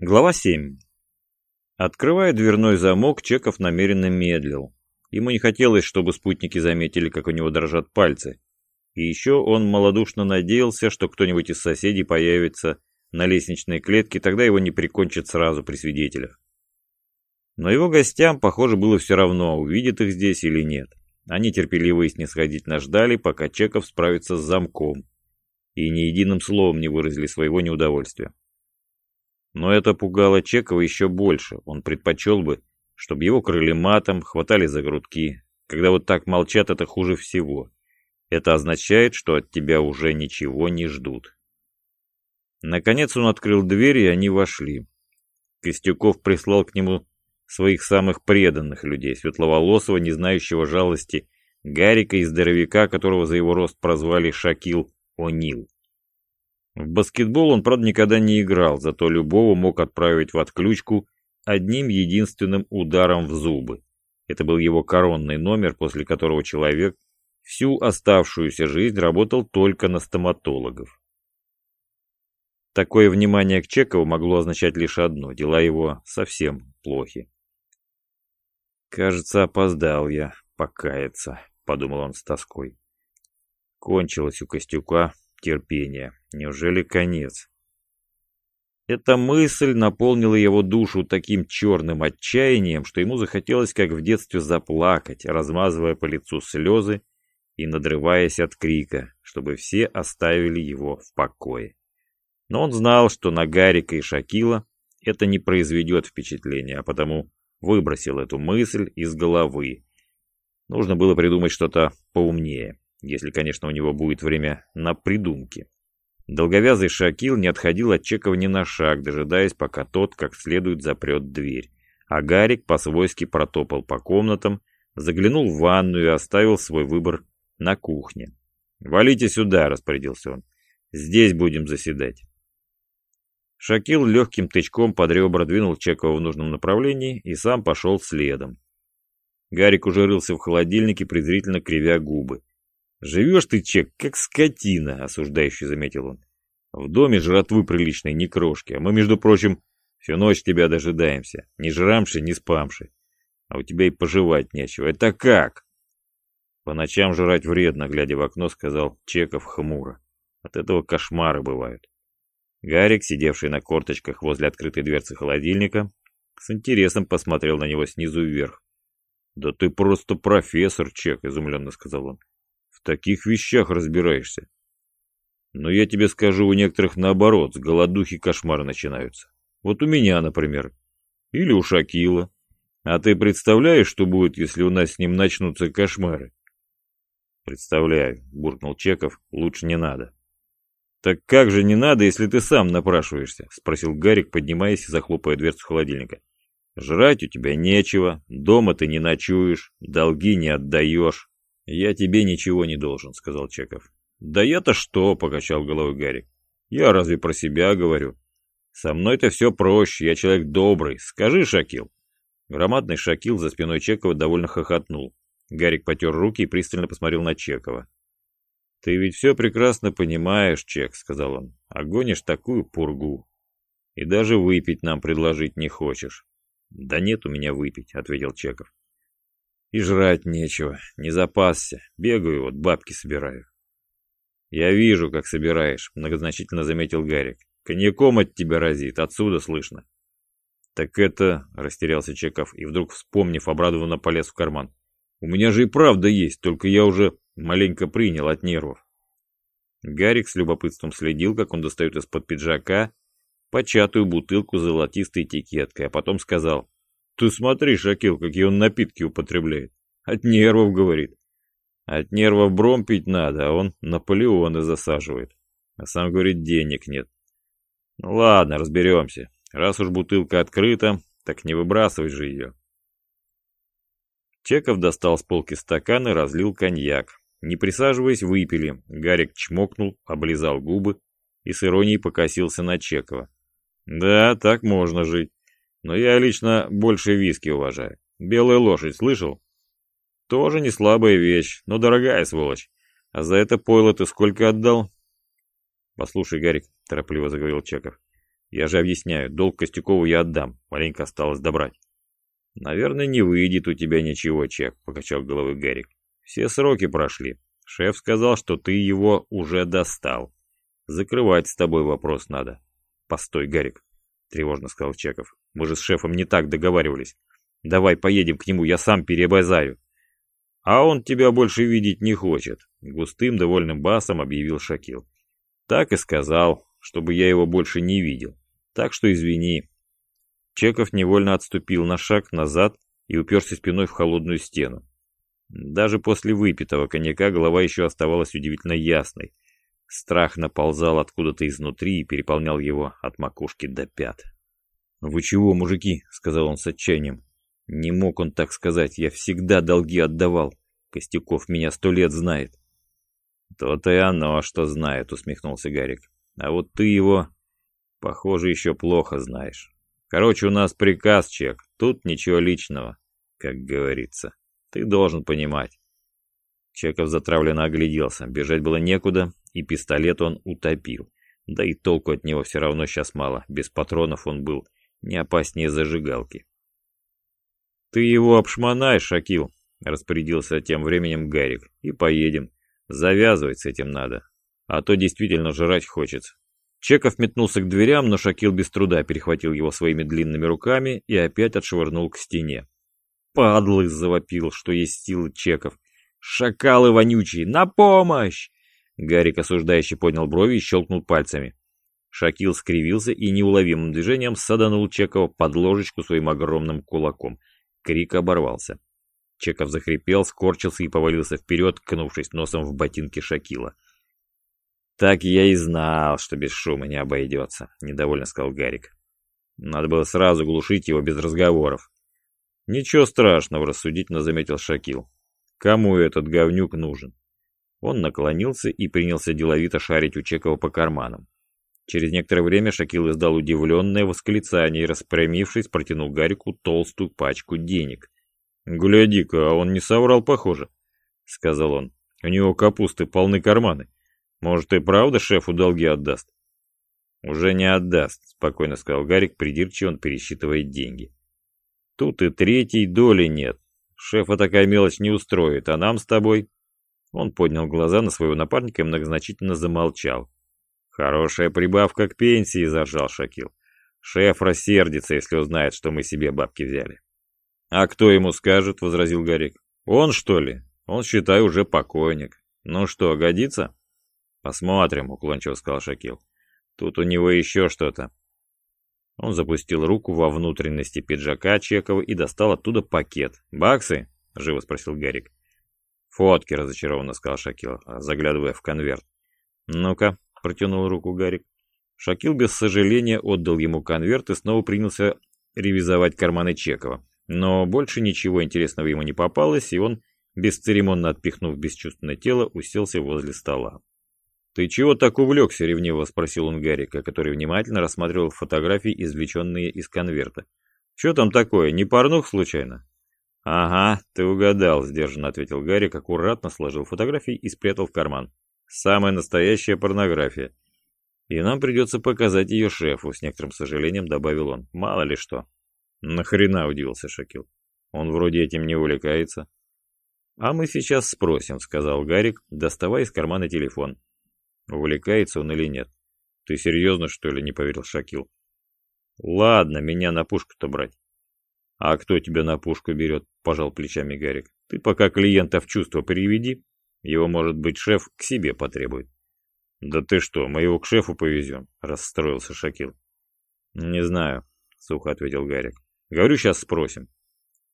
Глава 7. Открывая дверной замок, Чеков намеренно медлил. Ему не хотелось, чтобы спутники заметили, как у него дрожат пальцы. И еще он малодушно надеялся, что кто-нибудь из соседей появится на лестничной клетке, тогда его не прикончат сразу при свидетелях. Но его гостям, похоже, было все равно, увидят их здесь или нет. Они терпеливо и снисходительно ждали, пока Чеков справится с замком. И ни единым словом не выразили своего неудовольствия. Но это пугало Чекова еще больше. Он предпочел бы, чтобы его крыли матом, хватали за грудки. Когда вот так молчат, это хуже всего. Это означает, что от тебя уже ничего не ждут. Наконец он открыл дверь, и они вошли. Костюков прислал к нему своих самых преданных людей, светловолосого, не знающего жалости, Гарика и здоровяка, которого за его рост прозвали Шакил О'Нил. В баскетбол он, правда, никогда не играл, зато любого мог отправить в отключку одним единственным ударом в зубы. Это был его коронный номер, после которого человек всю оставшуюся жизнь работал только на стоматологов. Такое внимание к Чекову могло означать лишь одно – дела его совсем плохи. «Кажется, опоздал я покаяться», – подумал он с тоской. Кончилось у Костюка терпение. Неужели конец? Эта мысль наполнила его душу таким черным отчаянием, что ему захотелось, как в детстве, заплакать, размазывая по лицу слезы и надрываясь от крика, чтобы все оставили его в покое. Но он знал, что на Гарика и Шакила это не произведет впечатления, а потому выбросил эту мысль из головы. Нужно было придумать что-то поумнее, если, конечно, у него будет время на придумки. Долговязый Шакил не отходил от Чекова ни на шаг, дожидаясь, пока тот как следует запрет дверь. А Гарик по-свойски протопал по комнатам, заглянул в ванную и оставил свой выбор на кухне. «Валите сюда», — распорядился он. «Здесь будем заседать». Шакил легким тычком под ребра двинул Чекова в нужном направлении и сам пошел следом. Гарик уже рылся в холодильнике, презрительно кривя губы. «Живешь ты, Чек, как скотина», — осуждающий заметил он. «В доме жратвы приличной, ни крошки, а мы, между прочим, всю ночь тебя дожидаемся, ни жрамши, ни спамши. А у тебя и пожевать нечего. Это как?» «По ночам жрать вредно», — глядя в окно, сказал Чеков хмуро. «От этого кошмары бывают». Гарик, сидевший на корточках возле открытой дверцы холодильника, с интересом посмотрел на него снизу вверх. «Да ты просто профессор, Чек», — изумленно сказал он. «В таких вещах разбираешься». «Но я тебе скажу, у некоторых наоборот, с голодухи кошмары начинаются. Вот у меня, например. Или у Шакила. А ты представляешь, что будет, если у нас с ним начнутся кошмары?» «Представляю», — буркнул Чеков, — «лучше не надо». «Так как же не надо, если ты сам напрашиваешься?» — спросил Гарик, поднимаясь и захлопывая дверцу холодильника. «Жрать у тебя нечего, дома ты не ночуешь, долги не отдаешь». «Я тебе ничего не должен», — сказал Чеков. «Да я-то что?» — покачал головой Гарик. «Я разве про себя говорю? Со мной-то все проще, я человек добрый. Скажи, Шакил». Громадный Шакил за спиной Чекова довольно хохотнул. Гарик потер руки и пристально посмотрел на Чекова. «Ты ведь все прекрасно понимаешь, Чек», — сказал он, — «а гонишь такую пургу. И даже выпить нам предложить не хочешь». «Да нет у меня выпить», — ответил Чеков. «И жрать нечего, не запасся, бегаю вот, бабки собираю». «Я вижу, как собираешь», — многозначительно заметил Гарик. «Коньяком от тебя разит, отсюда слышно». «Так это...» — растерялся Чеков и вдруг, вспомнив, обрадованно полез в карман. «У меня же и правда есть, только я уже Маленько принял от нервов. Гарик с любопытством следил, как он достает из-под пиджака початую бутылку с золотистой этикеткой, а потом сказал, «Ты смотри, Шакил, какие он напитки употребляет. От нервов, говорит. От нервов бром пить надо, а он Наполеоны засаживает. А сам говорит, денег нет. Ну ладно, разберемся. Раз уж бутылка открыта, так не выбрасывай же ее. Чеков достал с полки стакан и разлил коньяк. Не присаживаясь, выпили. Гарик чмокнул, облизал губы и с иронией покосился на Чекова. «Да, так можно жить. Но я лично больше виски уважаю. Белая лошадь, слышал? Тоже не слабая вещь, но дорогая сволочь. А за это пойло ты сколько отдал?» «Послушай, Гарик», — торопливо заговорил Чеков, Я же объясняю, долг Костюкову я отдам, маленько осталось добрать. Наверное, не выйдет у тебя ничего, Чек, покачал головой Гарик. Все сроки прошли. Шеф сказал, что ты его уже достал. Закрывать с тобой вопрос надо. Постой, Гарик, тревожно сказал Чеков. Мы же с шефом не так договаривались. Давай поедем к нему, я сам перебазаю. А он тебя больше видеть не хочет, густым довольным басом объявил Шакил. Так и сказал, чтобы я его больше не видел. Так что извини. Чеков невольно отступил на шаг назад и уперся спиной в холодную стену. Даже после выпитого коньяка голова еще оставалась удивительно ясной. Страх наползал откуда-то изнутри и переполнял его от макушки до пят. «Вы чего, мужики?» — сказал он с отчаянием. «Не мог он так сказать, я всегда долги отдавал. Костюков меня сто лет знает». «То-то и оно, что знает», — усмехнулся Гарик. «А вот ты его, похоже, еще плохо знаешь. Короче, у нас приказ, Чек, тут ничего личного, как говорится. Ты должен понимать». Чеков затравленно огляделся, бежать было некуда, и пистолет он утопил. Да и толку от него все равно сейчас мало, без патронов он был не опаснее зажигалки. «Ты его обшмонай, Шакил», — распорядился тем временем Гарик, — «и поедем. Завязывать с этим надо, а то действительно жрать хочется». Чеков метнулся к дверям, но Шакил без труда перехватил его своими длинными руками и опять отшвырнул к стене. «Падлы!» — завопил, что есть силы Чеков. «Шакалы вонючие! На помощь!» Гарик осуждающе поднял брови и щелкнул пальцами. Шакил скривился и неуловимым движением саданул Чекова под ложечку своим огромным кулаком. Крик оборвался. Чеков захрипел, скорчился и повалился вперед, кнувшись носом в ботинки Шакила. «Так я и знал, что без шума не обойдется», — недовольно сказал Гарик. «Надо было сразу глушить его без разговоров». «Ничего страшного», — рассудительно заметил Шакил. «Кому этот говнюк нужен?» Он наклонился и принялся деловито шарить у Чекова по карманам. Через некоторое время Шакил издал удивленное восклицание и, распрямившись, протянул Гарику толстую пачку денег. «Гляди-ка, а он не соврал, похоже», — сказал он. «У него капусты полны карманы. Может, и правда шефу долги отдаст?» «Уже не отдаст», — спокойно сказал Гарик, придирчиво он пересчитывает деньги. «Тут и третьей доли нет. Шефа такая мелочь не устроит, а нам с тобой...» Он поднял глаза на своего напарника и многозначительно замолчал. «Хорошая прибавка к пенсии», — заржал Шакил. «Шеф рассердится, если узнает, что мы себе бабки взяли». «А кто ему скажет?» — возразил Гарик. «Он, что ли? Он, считай, уже покойник. Ну что, годится?» «Посмотрим», — уклончиво сказал Шакил. «Тут у него еще что-то». Он запустил руку во внутренности пиджака Чекова и достал оттуда пакет. «Баксы?» — живо спросил Гарик. «Фотки», — разочарованно сказал Шакил, заглядывая в конверт. «Ну-ка», — протянул руку Гарик. Шакил без сожаления отдал ему конверт и снова принялся ревизовать карманы Чекова. Но больше ничего интересного ему не попалось, и он, бесцеремонно отпихнув бесчувственное тело, уселся возле стола. «Ты чего так увлекся?» — ревниво спросил он Гарика, который внимательно рассматривал фотографии, извлеченные из конверта. «Что там такое, не порнух случайно?» «Ага, ты угадал», — сдержанно ответил Гарик, аккуратно сложил фотографии и спрятал в карман. Самая настоящая порнография. И нам придется показать ее шефу, с некоторым сожалением добавил он. Мало ли что. Нахрена, удивился Шакил. Он вроде этим не увлекается. А мы сейчас спросим, сказал Гарик, доставая из кармана телефон. Увлекается он или нет? Ты серьезно, что ли, не поверил Шакил? Ладно, меня на пушку-то брать. А кто тебя на пушку берет? Пожал плечами Гарик. Ты пока клиента в чувство приведи, его, может быть, шеф к себе потребует. Да ты что, мы его к шефу повезем? Расстроился Шакил. Не знаю, сухо ответил Гарик. Говорю, сейчас спросим.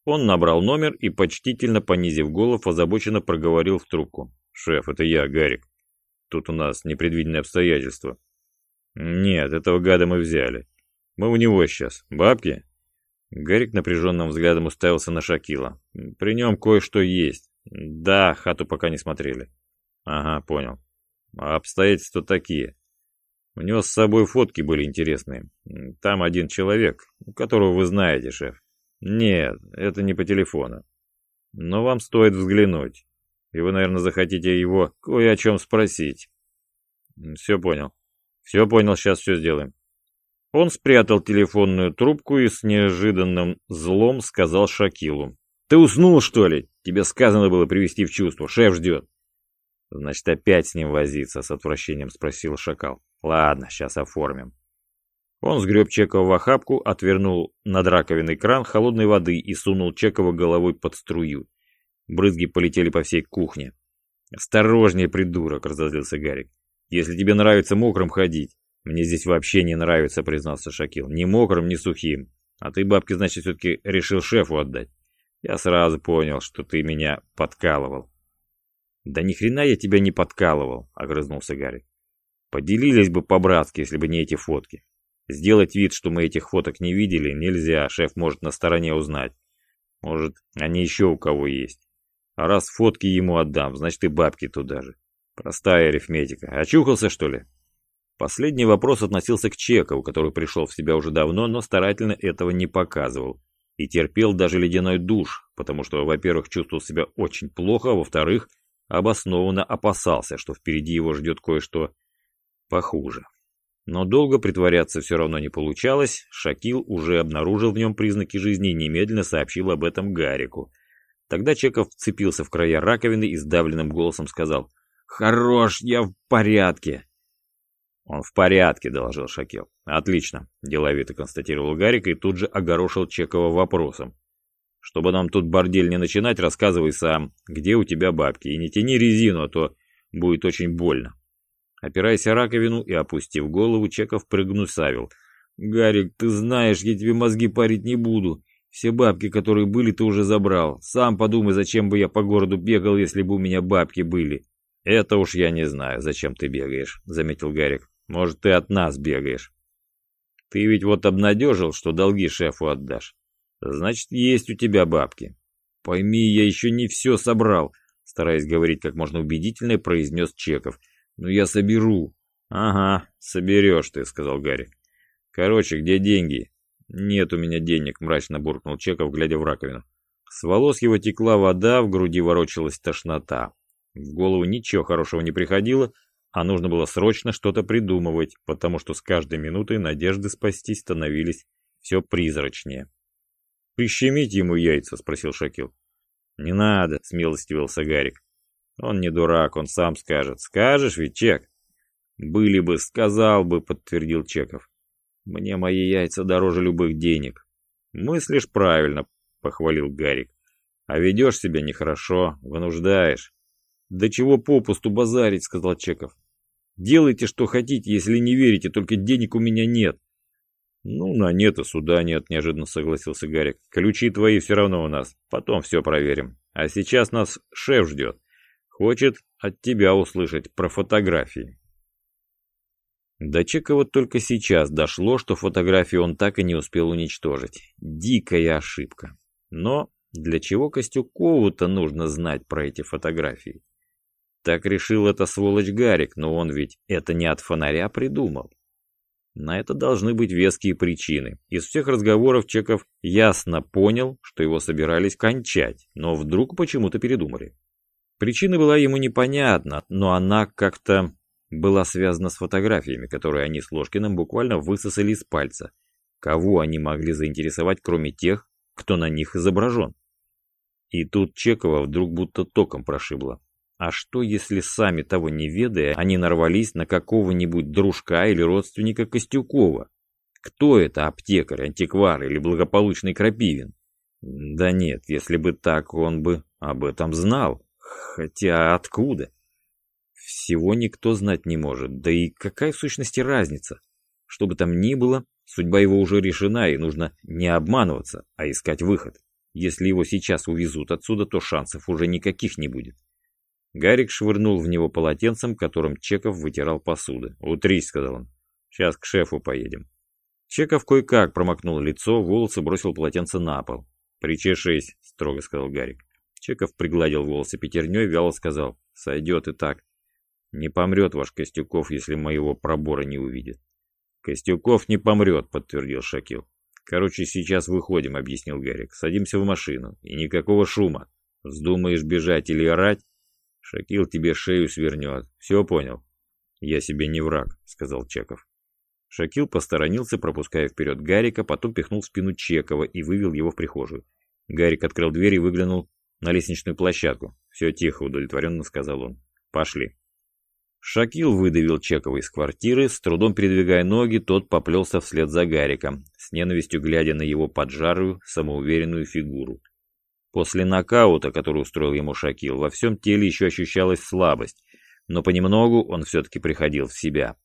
Он набрал номер и, почтительно понизив голову, озабоченно проговорил в трубку. «Шеф, это я, Гарик. Тут у нас непредвиденные обстоятельства». «Нет, этого гада мы взяли. Мы у него сейчас. Бабки?» Гарик напряженным взглядом уставился на Шакила. «При нем кое-что есть. Да, хату пока не смотрели. Ага, понял. А обстоятельства такие. У него с собой фотки были интересные. Там один человек, которого вы знаете, шеф. Нет, это не по телефону. Но вам стоит взглянуть. И вы, наверное, захотите его кое о чем спросить. Все понял. Все понял, сейчас все сделаем. Он спрятал телефонную трубку и с неожиданным злом сказал Шакилу. «Ты уснул, что ли? Тебе сказано было привести в чувство. Шеф ждет». «Значит, опять с ним возиться?» — с отвращением спросил Шакал. «Ладно, сейчас оформим». Он сгреб Чекова в охапку, отвернул над раковиной кран холодной воды и сунул Чекова головой под струю. Брызги полетели по всей кухне. «Осторожнее, придурок!» — разозлился Гарик. «Если тебе нравится мокрым ходить, «Мне здесь вообще не нравится», — признался Шакил. «Ни мокрым, ни сухим. А ты бабки, значит, все-таки решил шефу отдать. Я сразу понял, что ты меня подкалывал». «Да ни хрена я тебя не подкалывал», — огрызнулся Гарри. «Поделились бы по-братски, если бы не эти фотки. Сделать вид, что мы этих фоток не видели, нельзя, шеф может на стороне узнать. Может, они еще у кого есть. А раз фотки ему отдам, значит и бабки туда же. Простая арифметика. Очухался, что ли?» Последний вопрос относился к Чекову, который пришел в себя уже давно, но старательно этого не показывал. И терпел даже ледяной душ, потому что, во-первых, чувствовал себя очень плохо, а во-вторых, обоснованно опасался, что впереди его ждет кое-что похуже. Но долго притворяться все равно не получалось, Шакил уже обнаружил в нем признаки жизни и немедленно сообщил об этом Гарику. Тогда Чеков вцепился в края раковины и сдавленным голосом сказал «Хорош, я в порядке!» «Он в порядке», — доложил Шакел. «Отлично», — деловито констатировал Гарик и тут же огорошил Чекова вопросом. «Чтобы нам тут бордель не начинать, рассказывай сам, где у тебя бабки, и не тяни резину, а то будет очень больно». Опираясь о раковину и опустив голову, Чеков прыгнусавил. «Гарик, ты знаешь, я тебе мозги парить не буду. Все бабки, которые были, ты уже забрал. Сам подумай, зачем бы я по городу бегал, если бы у меня бабки были». «Это уж я не знаю, зачем ты бегаешь», — заметил Гарик. Может, ты от нас бегаешь. Ты ведь вот обнадежил, что долги шефу отдашь. Значит, есть у тебя бабки. Пойми, я еще не все собрал, стараясь говорить как можно убедительнее, произнес Чеков. Ну я соберу. Ага, соберешь ты, сказал Гарик. Короче, где деньги? Нет у меня денег, мрачно буркнул Чеков, глядя в раковину. С волос его текла вода, в груди ворочалась тошнота. В голову ничего хорошего не приходило, а нужно было срочно что-то придумывать, потому что с каждой минутой надежды спастись становились все призрачнее. «Прищемить ему яйца?» — спросил Шакил. «Не надо», — смилостивился Гарик. «Он не дурак, он сам скажет. Скажешь ведь, Чек?» «Были бы, сказал бы», — подтвердил Чеков. «Мне мои яйца дороже любых денег». «Мыслишь правильно», — похвалил Гарик. «А ведешь себя нехорошо, вынуждаешь». «Да чего попусту базарить», — сказал Чеков. Делайте, что хотите, если не верите, только денег у меня нет. Ну, на нет и суда нет, неожиданно согласился Гарик. Ключи твои все равно у нас, потом все проверим. А сейчас нас шеф ждет. Хочет от тебя услышать про фотографии. До Чекова только сейчас дошло, что фотографии он так и не успел уничтожить. Дикая ошибка. Но для чего Костюкову-то нужно знать про эти фотографии? Так решил это сволочь Гарик, но он ведь это не от фонаря придумал. На это должны быть веские причины. Из всех разговоров Чеков ясно понял, что его собирались кончать, но вдруг почему-то передумали. Причина была ему непонятна, но она как-то была связана с фотографиями, которые они с Ложкиным буквально высосали из пальца. Кого они могли заинтересовать, кроме тех, кто на них изображен? И тут Чекова вдруг будто током прошибло. А что, если сами того не ведая, они нарвались на какого-нибудь дружка или родственника Костюкова? Кто это, аптекарь, антиквар или благополучный Крапивин? Да нет, если бы так, он бы об этом знал. Хотя откуда? Всего никто знать не может, да и какая в сущности разница? Что бы там ни было, судьба его уже решена, и нужно не обманываться, а искать выход. Если его сейчас увезут отсюда, то шансов уже никаких не будет. Гарик швырнул в него полотенцем, которым Чеков вытирал посуду. «Утрись», — сказал он. «Сейчас к шефу поедем». Чеков кое-как промокнул лицо, волосы бросил полотенце на пол. «Причешись», — строго сказал Гарик. Чеков пригладил волосы пятерней, вяло сказал. «Сойдет и так. Не помрет ваш Костюков, если моего пробора не увидит». «Костюков не помрет», — подтвердил Шакил. «Короче, сейчас выходим», — объяснил Гарик. «Садимся в машину. И никакого шума. Вздумаешь бежать или орать, Шакил тебе шею свернет. Все понял? Я себе не враг, сказал Чеков. Шакил посторонился, пропуская вперед Гарика, потом пихнул в спину Чекова и вывел его в прихожую. Гарик открыл дверь и выглянул на лестничную площадку. «Все тихо», — удовлетворенно сказал он. «Пошли». Шакил выдавил Чекова из квартиры, с трудом передвигая ноги, тот поплелся вслед за Гариком, с ненавистью глядя на его поджарую, самоуверенную фигуру. После нокаута, который устроил ему Шакил, во всем теле еще ощущалась слабость, но понемногу он все-таки приходил в себя.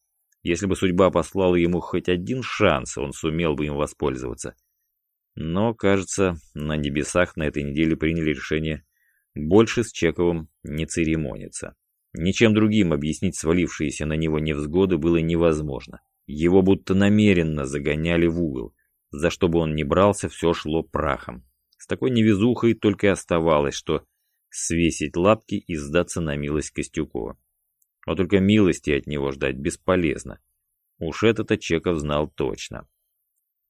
Если бы судьба послала ему хоть один шанс, он сумел бы им воспользоваться. Но, кажется, на небесах на этой неделе приняли решение больше с Чековым не церемониться. Ничем другим объяснить свалившиеся на него невзгоды было невозможно. Его будто намеренно загоняли в угол. За что бы он ни брался, все шло прахом. Такой невезухой только и оставалось, что свесить лапки и сдаться на милость Костюкова. Вот только милости от него ждать бесполезно. Уж это-то Чеков знал точно.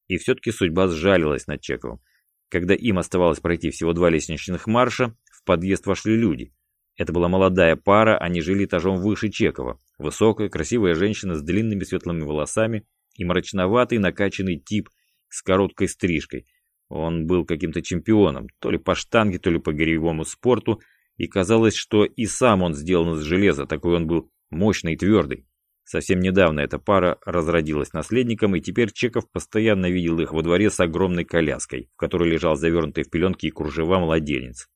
И все-таки судьба сжалилась над Чековым. Когда им оставалось пройти всего два лестничных марша, в подъезд вошли люди. Это была молодая пара, они жили этажом выше Чекова. Высокая, красивая женщина с длинными светлыми волосами и мрачноватый накачанный тип с короткой стрижкой. Он был каким-то чемпионом, то ли по штанге, то ли по гиревому спорту, и казалось, что и сам он сделан из железа, такой он был мощный и твердый. Совсем недавно эта пара разродилась наследником, и теперь Чеков постоянно видел их во дворе с огромной коляской, в которой лежал завернутый в пеленки и кружева младенец.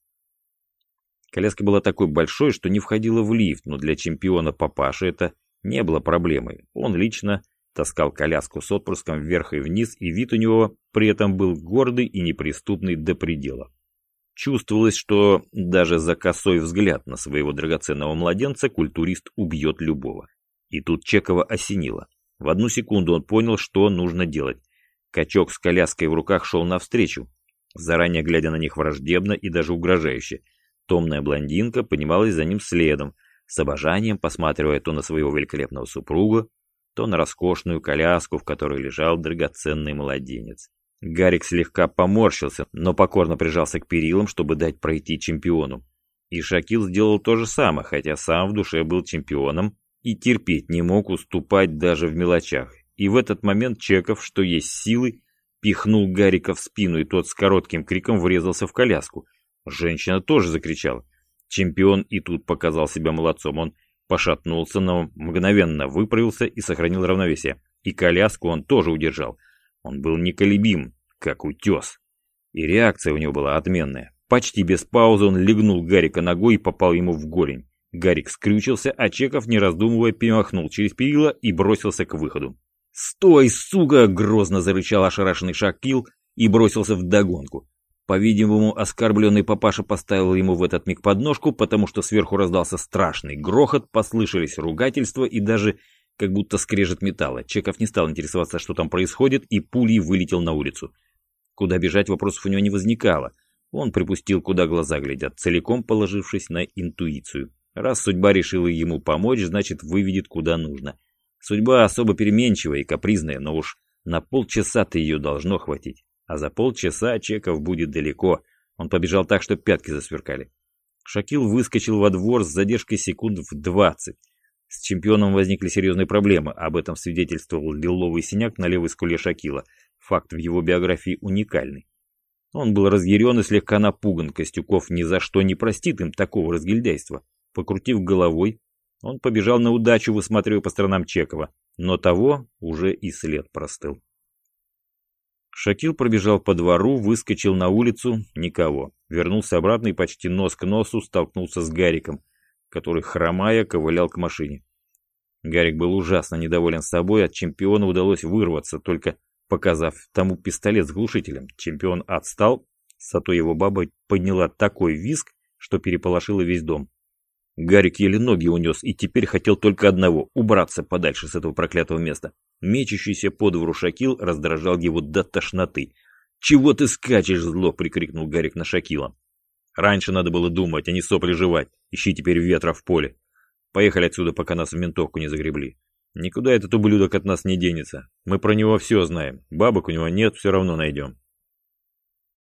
Коляска была такой большой, что не входила в лифт, но для чемпиона папаши это не было проблемой. Он лично таскал коляску с отпрыском вверх и вниз, и вид у него при этом был гордый и неприступный до предела. Чувствовалось, что даже за косой взгляд на своего драгоценного младенца культурист убьет любого. И тут Чекова осенило. В одну секунду он понял, что нужно делать. Качок с коляской в руках шел навстречу, заранее глядя на них враждебно и даже угрожающе. Томная блондинка поднималась за ним следом, с обожанием посматривая то на своего великолепного супруга, то на роскошную коляску, в которой лежал драгоценный младенец. Гарик слегка поморщился, но покорно прижался к перилам, чтобы дать пройти чемпиону. И Шакил сделал то же самое, хотя сам в душе был чемпионом и терпеть не мог уступать даже в мелочах. И в этот момент Чеков, что есть силы, пихнул Гарика в спину, и тот с коротким криком врезался в коляску. Женщина тоже закричала. Чемпион и тут показал себя молодцом. Он пошатнулся, но мгновенно выправился и сохранил равновесие. И коляску он тоже удержал. Он был неколебим, как утес. И реакция у него была отменная. Почти без паузы он легнул Гарика ногой и попал ему в голень. Гарик скрючился, а Чеков, не раздумывая, перемахнул через перила и бросился к выходу. «Стой, сука!» — грозно зарычал ошарашенный Шакил и бросился в догонку. По-видимому, оскорбленный папаша поставил ему в этот миг подножку, потому что сверху раздался страшный грохот, послышались ругательства и даже как будто скрежет металла. Чеков не стал интересоваться, что там происходит, и пулей вылетел на улицу. Куда бежать, вопросов у него не возникало. Он припустил, куда глаза глядят, целиком положившись на интуицию. Раз судьба решила ему помочь, значит, выведет куда нужно. Судьба особо переменчивая и капризная, но уж на полчаса-то ее должно хватить. А за полчаса Чеков будет далеко. Он побежал так, что пятки засверкали. Шакил выскочил во двор с задержкой секунд в двадцать. С чемпионом возникли серьезные проблемы, об этом свидетельствовал лиловый синяк на левой скуле Шакила. Факт в его биографии уникальный. Он был разъярен и слегка напуган, Костюков ни за что не простит им такого разгильдяйства. Покрутив головой, он побежал на удачу, высматривая по сторонам Чекова, но того уже и след простыл. Шакил пробежал по двору, выскочил на улицу, никого. Вернулся обратно и почти нос к носу столкнулся с Гариком который, хромая, ковылял к машине. Гарик был ужасно недоволен собой, от чемпиона удалось вырваться, только показав тому пистолет с глушителем. Чемпион отстал, зато его баба подняла такой визг, что переполошила весь дом. Гарик еле ноги унес и теперь хотел только одного – убраться подальше с этого проклятого места. Мечущийся по двору Шакил раздражал его до тошноты. «Чего ты скачешь, зло?» – прикрикнул Гарик на Шакила. Раньше надо было думать, а не сопли жевать. Ищи теперь ветра в поле. Поехали отсюда, пока нас в ментовку не загребли. Никуда этот ублюдок от нас не денется. Мы про него все знаем. Бабок у него нет, все равно найдем.